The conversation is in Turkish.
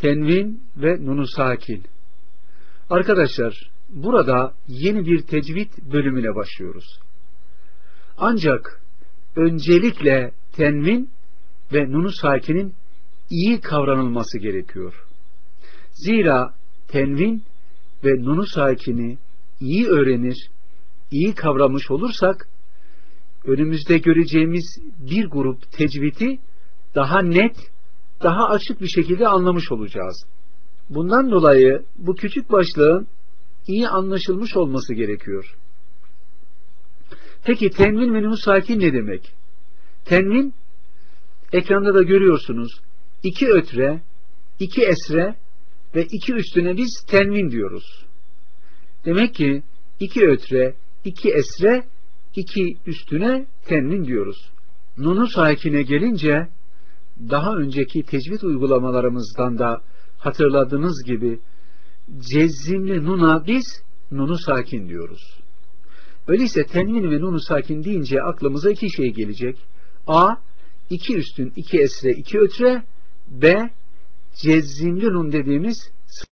tenvin ve nunu sakin. Arkadaşlar, burada yeni bir tecvid bölümüne başlıyoruz. Ancak öncelikle tenvin ve nunu sakinin iyi kavranılması gerekiyor. Zira tenvin ve nunu sakini iyi öğrenir, iyi kavramış olursak, önümüzde göreceğimiz bir grup tecvidi daha net, daha açık bir şekilde anlamış olacağız. Bundan dolayı bu küçük başlığın iyi anlaşılmış olması gerekiyor. Peki tenvin nun sakin ne demek? Tenvin, ekranda da görüyorsunuz, iki ötre, iki esre ve iki üstüne biz tenvin diyoruz. Demek ki iki ötre, iki esre, iki üstüne tenvin diyoruz. Nunu sakine gelince daha önceki tecvid uygulamalarımızdan da hatırladığınız gibi cezzimli nuna biz nunu sakin diyoruz. Öyleyse tenvin ve nunu sakin deyince aklımıza iki şey gelecek. A, iki üstün, iki esre, iki ötre. B, cezzimli nun dediğimiz